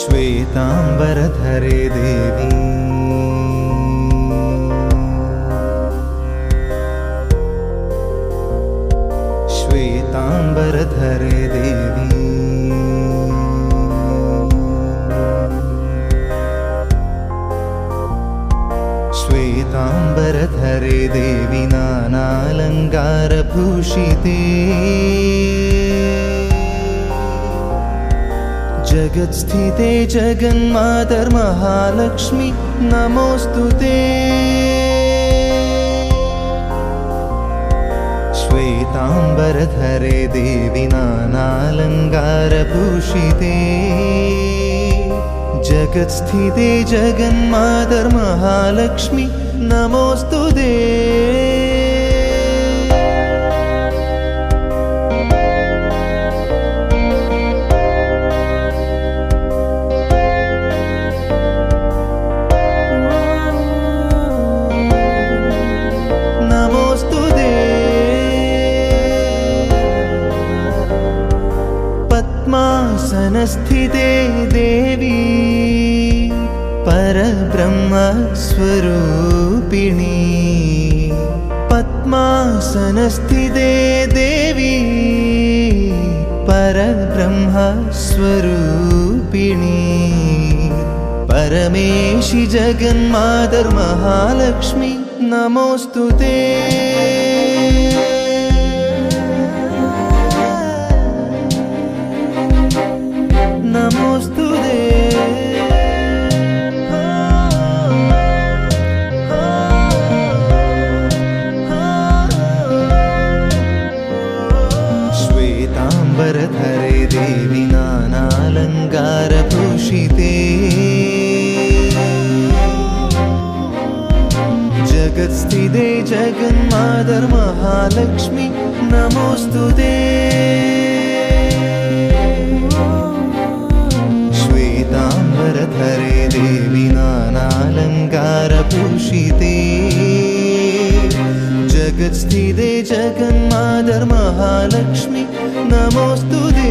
श्वेताम्बरधरे देवी। श्वेताम्बरधरे देवी। श्वेताम्बरधरे देवी नानालङ्कारभूषिते जगत्स्थिते जगन्मातर्महालक्ष्मि नमोऽस्तु ते। श्वेताम्बरधरे देवि नानालङ्कारभूषिते। जगत्स्थिते जगन्मातर्महालक्ष्मि नमोऽस्तु दे पद्मासनस्थिते देवी परब्रह्मस्वरूपिणी। पद्मासनस्थिते देवी परब्रह्मस्वरूपिणी। परमेशि जगन्मातर्महालक्ष्मि नमोऽस्तु ते श्वेताम्बरधरे देवि नानालङ्कारभूषिते जगत्स्थिते जगन्मातर्महालक्ष्मि नमोऽस्तु ते। श्वेताम्बरधरे देवि नानालङ्कारभूषिते जगत्स्थिते जगन्मातर्महालक्ष्मि unamos tu día.